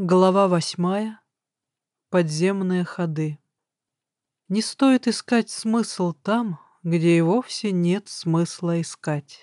Глава восьмая. Подземные ходы. Не стоит искать смысл там, где и вовсе нет смысла искать.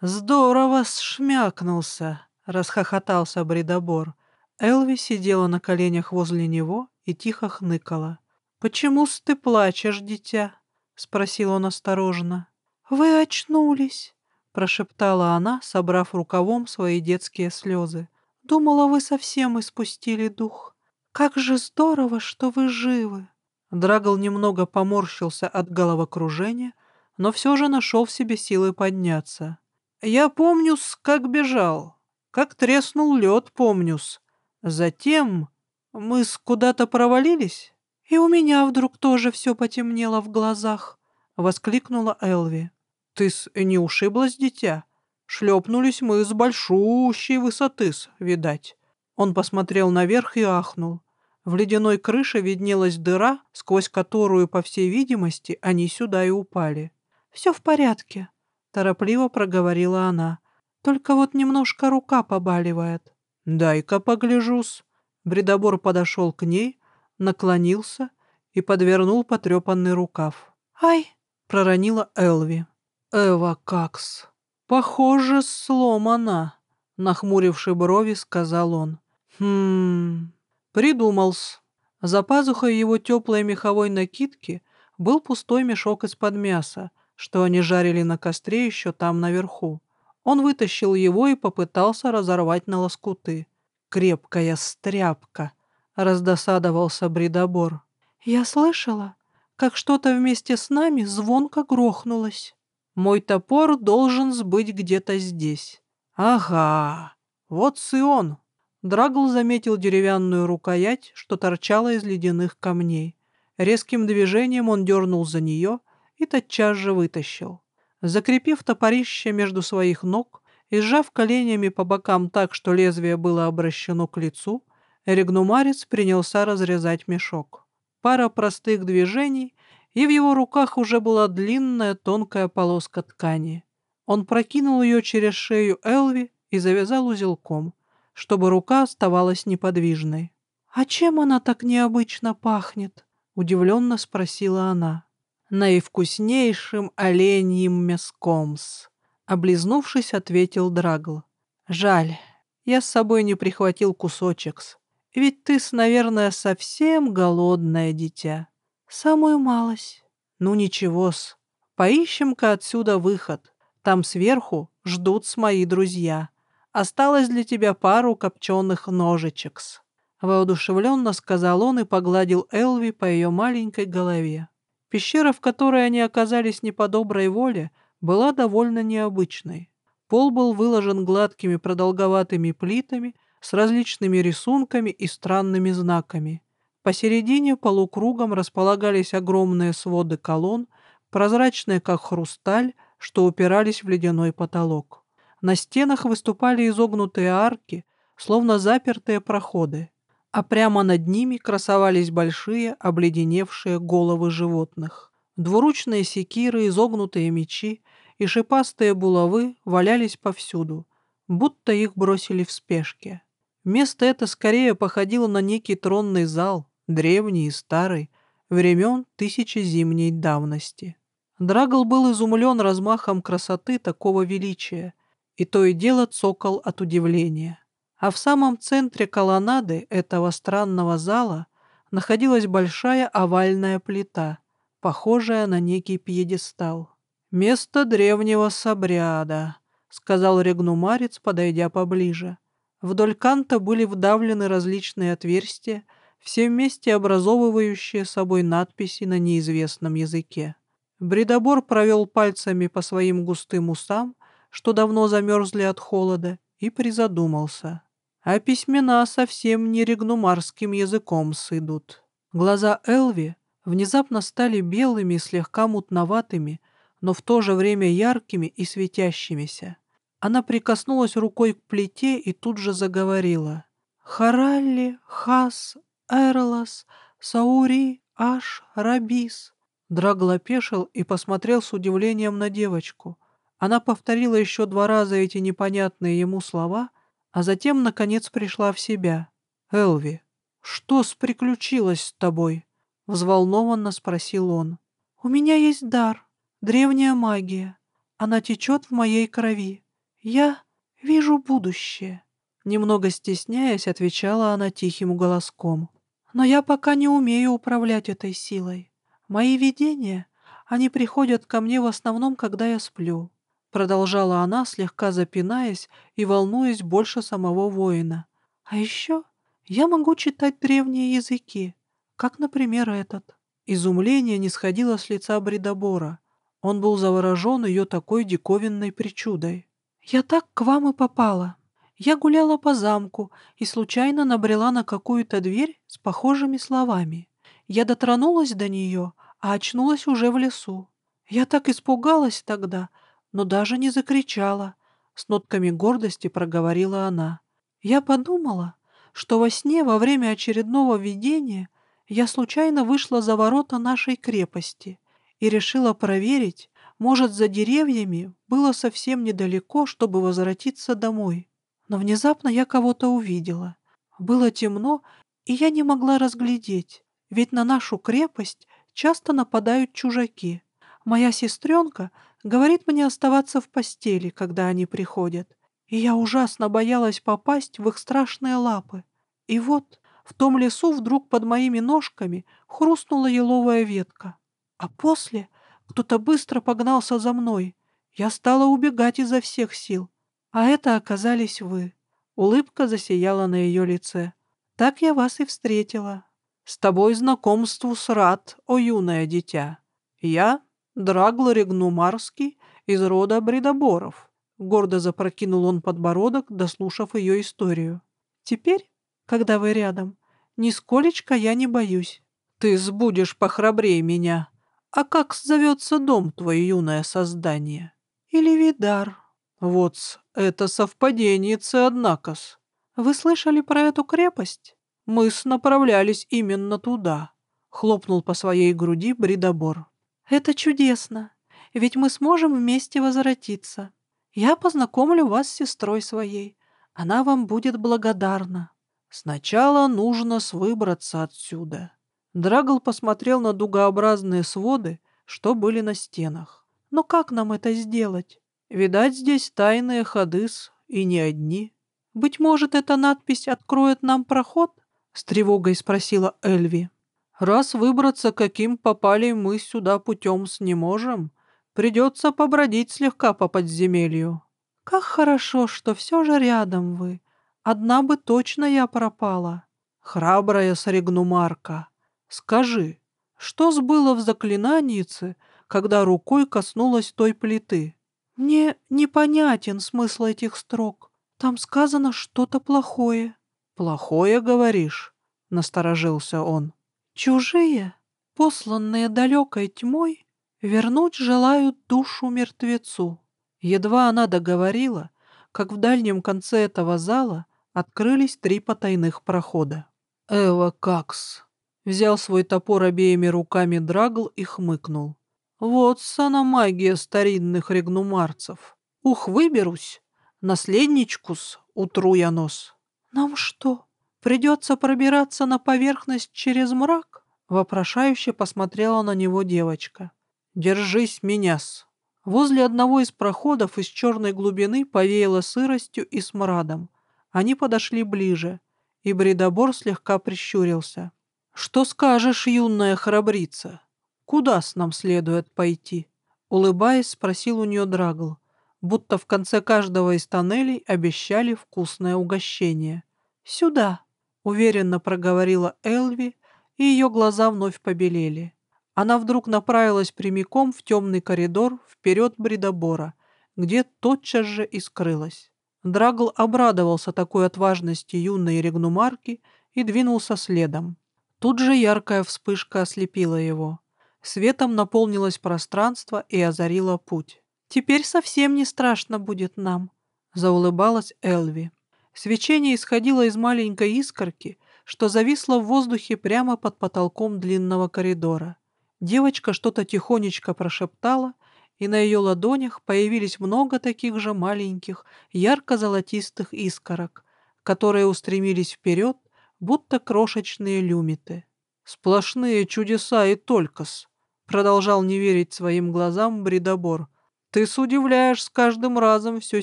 «Здорово шмякнулся!» — расхохотался Бредобор. Элви сидела на коленях возле него и тихо хныкала. «Почему-с ты плачешь, дитя?» — спросил он осторожно. «Вы очнулись!» — прошептала она, собрав рукавом свои детские слезы. Думала, вы совсем испустили дух. Как же здорово, что вы живы!» Драгл немного поморщился от головокружения, но все же нашел в себе силы подняться. «Я помню-с, как бежал, как треснул лед, помню-с. Затем мы с куда-то провалились, и у меня вдруг тоже все потемнело в глазах», — воскликнула Элви. «Ты-с не ушиблась, дитя?» Шлепнулись мы с большущей высоты-с, видать. Он посмотрел наверх и ахнул. В ледяной крыше виднелась дыра, сквозь которую, по всей видимости, они сюда и упали. «Все в порядке», — торопливо проговорила она. «Только вот немножко рука побаливает». «Дай-ка погляжусь». Бредобор подошел к ней, наклонился и подвернул потрепанный рукав. «Ай!» — проронила Элви. «Эва Какс!» «Похоже, сломана», — нахмуривши брови, сказал он. «Хм... Придумал-с». За пазухой его теплой меховой накидки был пустой мешок из-под мяса, что они жарили на костре еще там наверху. Он вытащил его и попытался разорвать на лоскуты. «Крепкая стряпка!» — раздосадовался Бредобор. «Я слышала, как что-то вместе с нами звонко грохнулось». Мой топор должен сбыть где-то здесь. Ага, вот Сион. Драгл заметил деревянную рукоять, что торчала из ледяных камней. Резким движением он дернул за нее и тотчас же вытащил. Закрепив топорище между своих ног и сжав коленями по бокам так, что лезвие было обращено к лицу, Регнумарец принялся разрезать мешок. Пара простых движений, и в его руках уже была длинная тонкая полоска ткани. Он прокинул ее через шею Элви и завязал узелком, чтобы рука оставалась неподвижной. «А чем она так необычно пахнет?» — удивленно спросила она. «Наивкуснейшим оленьим мяском-с», — облизнувшись, ответил Драгл. «Жаль, я с собой не прихватил кусочек-с, ведь ты-с, наверное, совсем голодное дитя». «Самую малость». «Ну ничего-с, поищем-ка отсюда выход. Там сверху ждут-с мои друзья. Осталось для тебя пару копченых ножичек-с». Воодушевленно сказал он и погладил Элви по ее маленькой голове. Пещера, в которой они оказались не по доброй воле, была довольно необычной. Пол был выложен гладкими продолговатыми плитами с различными рисунками и странными знаками. Посередине полукругом располагались огромные своды колонн, прозрачные как хрусталь, что упирались в ледяной потолок. На стенах выступали изогнутые арки, словно запертые проходы, а прямо над ними красовались большие обледеневшие головы животных. Двуручные секиры, изогнутые мечи и шипастые булавы валялись повсюду, будто их бросили в спешке. Место это скорее походило на некий тронный зал, древний и старый, времен тысячи зимней давности. Драгл был изумлен размахом красоты такого величия, и то и дело цокол от удивления. А в самом центре колоннады этого странного зала находилась большая овальная плита, похожая на некий пьедестал. «Место древнего собряда», — сказал регнумарец, подойдя поближе. Вдоль канта были вдавлены различные отверстия, все вместе образовывающие собой надписи на неизвестном языке. Бредобор провел пальцами по своим густым усам, что давно замерзли от холода, и призадумался. А письмена совсем не регнумарским языком сыдут. Глаза Элви внезапно стали белыми и слегка мутноватыми, но в то же время яркими и светящимися. Она прикоснулась рукой к плите и тут же заговорила. «Харалли, Хас, Эрлас, Саури, Аш, Рабис». Драгл опешил и посмотрел с удивлением на девочку. Она повторила еще два раза эти непонятные ему слова, а затем, наконец, пришла в себя. «Элви, что приключилось с тобой?» — взволнованно спросил он. «У меня есть дар, древняя магия. Она течет в моей крови. Я вижу будущее». Немного стесняясь, отвечала она тихим голоском. «Но я пока не умею управлять этой силой. Мои видения, они приходят ко мне в основном, когда я сплю», продолжала она, слегка запинаясь и волнуясь больше самого воина. «А еще я могу читать древние языки, как, например, этот». Изумление не сходило с лица Бредобора. Он был заворожен ее такой диковинной причудой. «Я так к вам и попала», я гуляла по замку и случайно набрела на какую-то дверь с похожими словами. Я дотронулась до нее, а очнулась уже в лесу. Я так испугалась тогда, но даже не закричала. С нотками гордости проговорила она. Я подумала, что во сне во время очередного видения я случайно вышла за ворота нашей крепости и решила проверить, может, за деревьями было совсем недалеко, чтобы возвратиться домой. Но внезапно я кого-то увидела. Было темно, и я не могла разглядеть, ведь на нашу крепость часто нападают чужаки. Моя сестренка говорит мне оставаться в постели, когда они приходят, и я ужасно боялась попасть в их страшные лапы. И вот в том лесу вдруг под моими ножками хрустнула еловая ветка. А после кто-то быстро погнался за мной. Я стала убегать изо всех сил, а это оказались вы. Улыбка засияла на ее лице. Так я вас и встретила. С тобой знакомству с рад, о юное дитя. Я Драгло Регнумарский из рода Бредоборов. Гордо запрокинул он подбородок, дослушав ее историю. Теперь, когда вы рядом, нисколечко я не боюсь. Ты сбудешь похрабрее меня. А как зовется дом твой, юное создание? Или Видар? Вот это совпадение-це, однако-с. Вы слышали про эту крепость? Мы-с направлялись именно туда. Хлопнул по своей груди Бридобор. Это чудесно, ведь мы сможем вместе возвратиться. Я познакомлю вас с сестрой своей. Она вам будет благодарна. Сначала нужно выбраться отсюда. Драгл посмотрел на дугообразные своды, что были на стенах. Но как нам это сделать? Видать, здесь тайные ходыс, и не одни. Быть может, эта надпись откроет нам проход? С тревогой спросила Эльви. Раз выбраться, каким попали мы сюда путем с не можем, придется побродить слегка по подземелью. Как хорошо, что все же рядом вы. Одна бы точно я пропала. Храбрая Сарегнумарка, скажи, что сбыло в заклинанице, когда рукой коснулась той плиты? Мне непонятен смысл этих строк. Там сказано что-то плохое. Плохое, говоришь? Насторожился он. Чужие, посланные далекой тьмой, вернуть желают душу мертвецу. Едва она договорила, как в дальнем конце этого зала открылись три потайных прохода. Эва Какс взял свой топор обеими руками Драгл и хмыкнул. Вот сана магия старинных регнумарцев. Ух, выберусь, наследничкус, утру я нос. Нам что, придется пробираться на поверхность через мрак? Вопрошающе посмотрела на него девочка. Держись, меня-с. Возле одного из проходов из черной глубины повеяло сыростью и смрадом. Они подошли ближе, и Бредобор слегка прищурился. «Что скажешь, юная храбрица?» «Куда с нам следует пойти?» Улыбаясь, спросил у нее Драгл, будто в конце каждого из тоннелей обещали вкусное угощение. «Сюда!» — уверенно проговорила Элви, и ее глаза вновь побелели. Она вдруг направилась прямиком в темный коридор вперед бредобора, где тотчас же и скрылась. Драгл обрадовался такой отважности юной регнумарки и двинулся следом. Тут же яркая вспышка ослепила его. Светом наполнилось пространство и озарило путь. «Теперь совсем не страшно будет нам», — заулыбалась Элви. Свечение исходило из маленькой искорки, что зависло в воздухе прямо под потолком длинного коридора. Девочка что-то тихонечко прошептала, и на ее ладонях появились много таких же маленьких, ярко-золотистых искорок, которые устремились вперед, будто крошечные люмиты. «Сплошные чудеса и толькос», — продолжал не верить своим глазам Бредобор. «Ты удивляешь с каждым разом все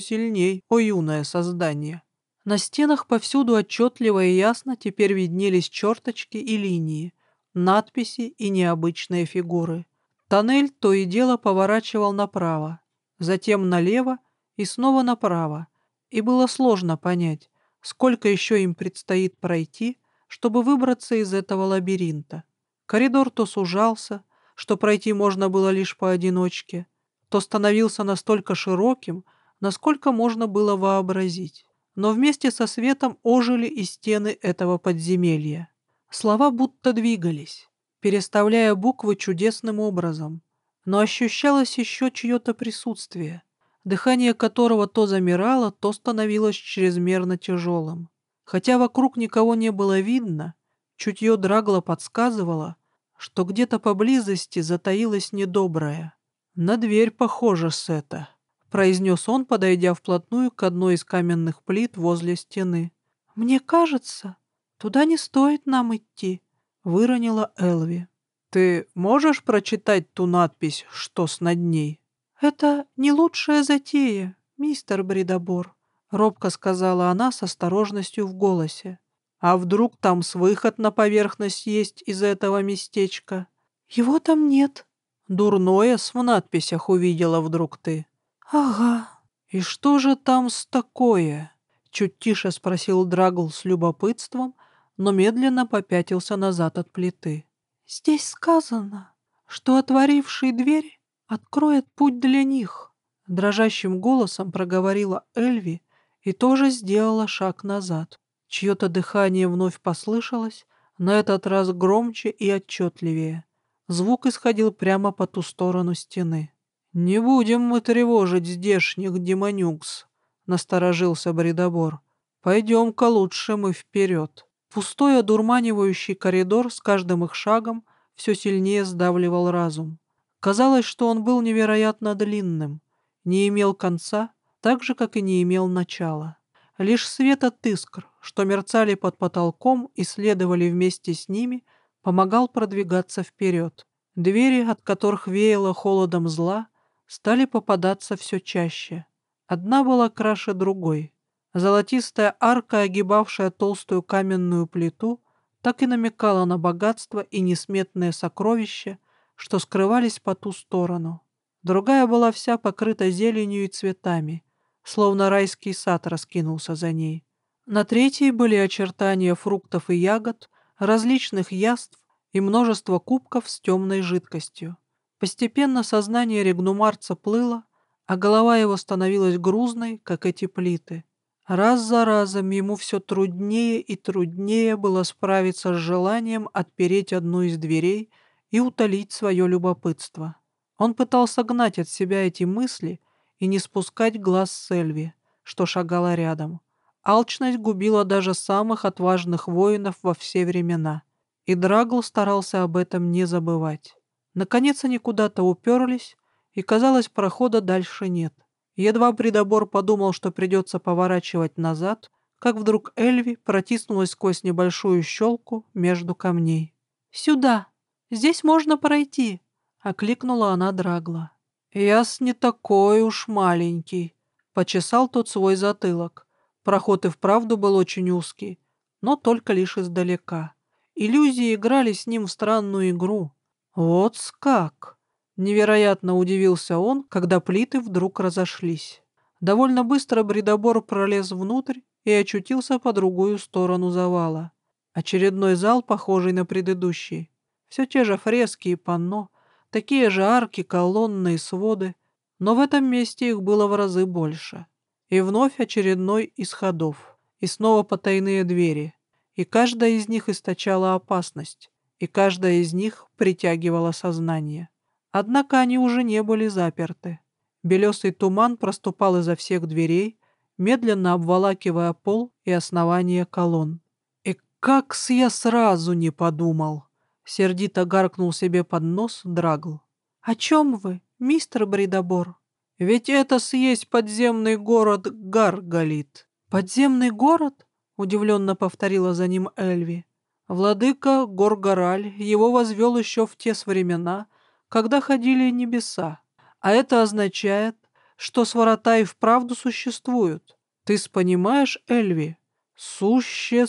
сильней, о юное создание». На стенах повсюду отчетливо и ясно теперь виднелись черточки и линии, надписи и необычные фигуры. Тоннель то и дело поворачивал направо, затем налево и снова направо, и было сложно понять, сколько еще им предстоит пройти, чтобы выбраться из этого лабиринта. Коридор то сужался, что пройти можно было лишь поодиночке, то становился настолько широким, насколько можно было вообразить. Но вместе со светом ожили и стены этого подземелья. Слова будто двигались, переставляя буквы чудесным образом, но ощущалось еще чье-то присутствие, дыхание которого то замирало, то становилось чрезмерно тяжелым. Хотя вокруг никого не было видно, чутье Драгла подсказывало, что где-то поблизости затаилось недоброе. «На дверь похоже, Сета», — произнес он, подойдя вплотную к одной из каменных плит возле стены. «Мне кажется, туда не стоит нам идти», — выронила Элви. «Ты можешь прочитать ту надпись, что с над ней?» «Это не лучшая затея, мистер Бредобор», — робко сказала она с осторожностью в голосе. «А вдруг там с выход на поверхность есть из этого местечка?» «Его там нет». «Дурное с в надписях увидела вдруг ты». «Ага». «И что же там с такое?» Чуть тише спросил Драгл с любопытством, но медленно попятился назад от плиты. «Здесь сказано, что отворивший дверь откроет путь для них», — дрожащим голосом проговорила Эльви и тоже сделала шаг назад. Чье-то дыхание вновь послышалось, на этот раз громче и отчетливее. Звук исходил прямо по ту сторону стены. «Не будем мы тревожить здешних демонюкс», — насторожился Бредобор. «Пойдем-ка лучше мы вперед». Пустой одурманивающий коридор с каждым их шагом все сильнее сдавливал разум. Казалось, что он был невероятно длинным, не имел конца, так же, как и не имел начала. Лишь свет от искр, что мерцали под потолком и следовали вместе с ними, помогал продвигаться вперед. Двери, от которых веяло холодом зла, стали попадаться все чаще. Одна была краше другой. Золотистая арка, огибавшая толстую каменную плиту, так и намекала на богатство и несметные сокровища, что скрывались по ту сторону. Другая была вся покрыта зеленью и цветами, словно райский сад раскинулся за ней. На третьей были очертания фруктов и ягод, различных яств и множество кубков с темной жидкостью. Постепенно сознание регнумарца плыло, а голова его становилась грузной, как эти плиты. Раз за разом ему все труднее и труднее было справиться с желанием отпереть одну из дверей — и утолить свое любопытство. Он пытался гнать от себя эти мысли и не спускать глаз с Эльви, что шагала рядом. Алчность губила даже самых отважных воинов во все времена, и Драгл старался об этом не забывать. Наконец они куда-то уперлись, и, казалось, прохода дальше нет. Едва Придобор подумал, что придется поворачивать назад, как вдруг Эльви протиснулась сквозь небольшую щелку между камней. «Сюда!» Здесь можно пройти», — окликнула она Драгла. «Яс не такой уж маленький», — почесал тот свой затылок. Проход и вправду был очень узкий, но только лишь издалека. Иллюзии играли с ним в странную игру. «Вот как!» Невероятно удивился он, когда плиты вдруг разошлись. Довольно быстро бредобор пролез внутрь и очутился по другую сторону завала. Очередной зал, похожий на предыдущий. Все те же фрески и панно, такие же арки, колонны и своды, но в этом месте их было в разы больше. И вновь очередной из ходов, и снова потайные двери, и каждая из них источала опасность, и каждая из них притягивала сознание. Однако они уже не были заперты. Белесый туман проступал изо всех дверей, медленно обволакивая пол и основание колонн. И как я сразу не подумал! Сердито гаркнул себе под нос Драгл. «О чем вы, мистер Бридобор?» «Ведь это съесть подземный город Гаргалит». «Подземный город? — удивленно повторила за ним Эльви. «Владыка Горгораль его возвел еще в те времена, когда ходили небеса. А это означает, что сворота и вправду существуют. Ты понимаешь, Эльви? Существуют.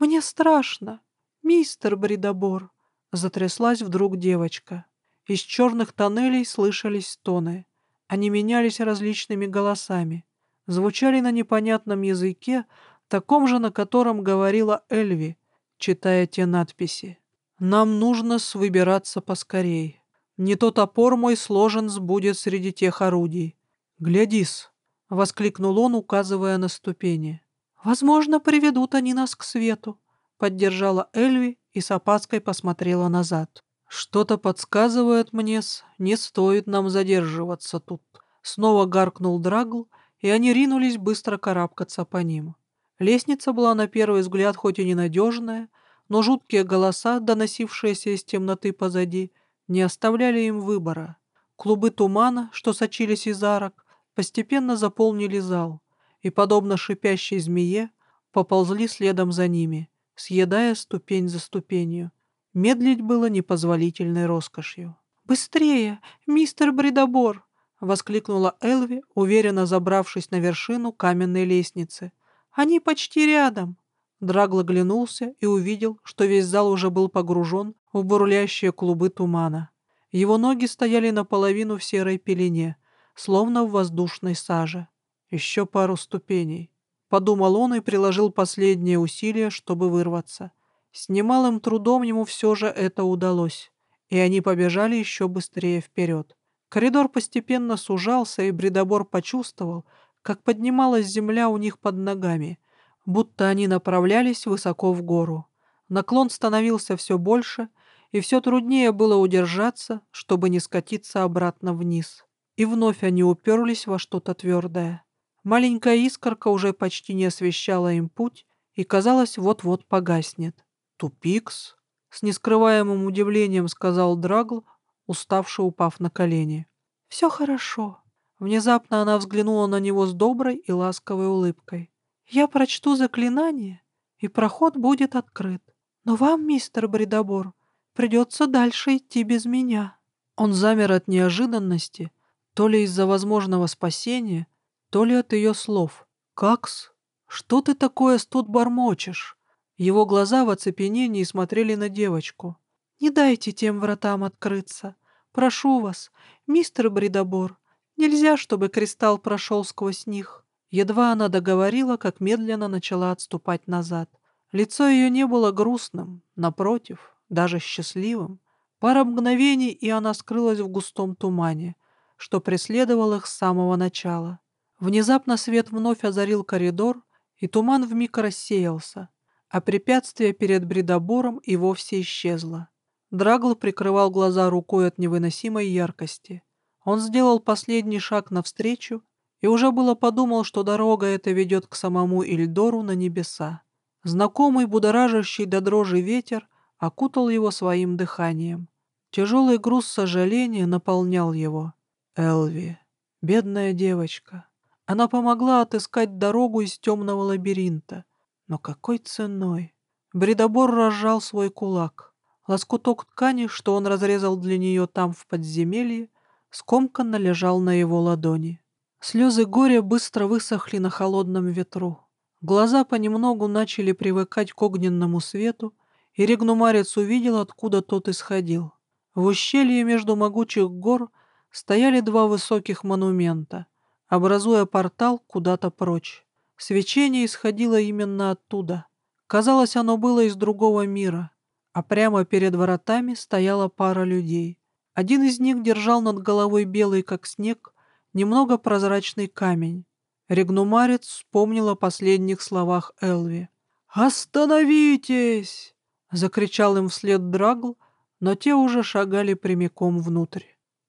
Мне страшно, мистер Бридобор, затряслась вдруг девочка. Из черных тоннелей слышались стоны. Они менялись различными голосами, звучали на непонятном языке, таком же, на котором говорила Эльви, читая те надписи. «Нам нужно выбираться поскорей. Не то топор мой сложен сбудет среди тех орудий. Глядись!» — воскликнул он, указывая на ступени. «Возможно, приведут они нас к свету», — поддержала Эльви и с опаской посмотрела назад. «Что-то подсказывает мне, не стоит нам задерживаться тут». Снова гаркнул Драгл, и они ринулись быстро карабкаться по ним. Лестница была на первый взгляд хоть и ненадежная, но жуткие голоса, доносившиеся из темноты позади, не оставляли им выбора. Клубы тумана, что сочились из арок, постепенно заполнили зал и, подобно шипящей змее, поползли следом за ними, съедая ступень за ступенью. Медлить было непозволительной роскошью. «Быстрее, мистер Бредобор!» — воскликнула Элви, уверенно забравшись на вершину каменной лестницы. «Они почти рядом!» Драгло глянулся и увидел, что весь зал уже был погружен в бурлящие клубы тумана. Его ноги стояли наполовину в серой пелене, словно в воздушной саже. Еще пару ступеней. Подумал он и приложил последние усилия, чтобы вырваться. С немалым трудом ему все же это удалось, и они побежали еще быстрее вперед. Коридор постепенно сужался, и Бредобор почувствовал, как поднималась земля у них под ногами, будто они направлялись высоко в гору. Наклон становился все больше, и все труднее было удержаться, чтобы не скатиться обратно вниз. И вновь они уперлись во что-то твердое. Маленькая искорка уже почти не освещала им путь и, казалось, вот-вот погаснет. «Тупикс?» — с нескрываемым удивлением сказал Драгл, уставший упав на колени. «Все хорошо». Внезапно она взглянула на него с доброй и ласковой улыбкой. «Я прочту заклинание, и проход будет открыт. Но вам, мистер Бредобор, придется дальше идти без меня». Он замер от неожиданности, то ли из-за возможного спасения, то ли от ее слов. «Какс? Что ты такое тут бормочешь?» Его глаза в оцепенении смотрели на девочку. «Не дайте тем вратам открыться. Прошу вас, мистер Бредобор, нельзя, чтобы кристалл прошел сквозь них». Едва она договорила, как медленно начала отступать назад. Лицо ее не было грустным, напротив, даже счастливым. Пара мгновений, и она скрылась в густом тумане, что преследовал их с самого начала. Внезапно свет вновь озарил коридор, и туман вмиг рассеялся а препятствие перед бредобором и вовсе исчезло. Драгл прикрывал глаза рукой от невыносимой яркости. Он сделал последний шаг навстречу и уже было подумал, что дорога эта ведет к самому Ильдору на небеса. Знакомый, будоражащий до дрожи ветер окутал его своим дыханием. Тяжелый груз сожаления наполнял его. Элви, бедная девочка. Она помогла отыскать дорогу из темного лабиринта — но какой ценой? Бредобор разжал свой кулак. Лоскуток ткани, что он разрезал для нее там в подземелье, скомканно лежал на его ладони. Слезы горя быстро высохли на холодном ветру. Глаза понемногу начали привыкать к огненному свету, и регнумарец увидел, откуда тот исходил. В ущелье между могучих гор стояли два высоких монумента, образуя портал куда-то прочь. Свечение исходило именно оттуда. Казалось, оно было из другого мира, а прямо перед воротами стояла пара людей. Один из них держал над головой белый, как снег, немного прозрачный камень. Регнумарец вспомнил о последних словах Элви. «Остановитесь!» — закричал им вслед Драгл, но те уже шагали прямиком внутрь.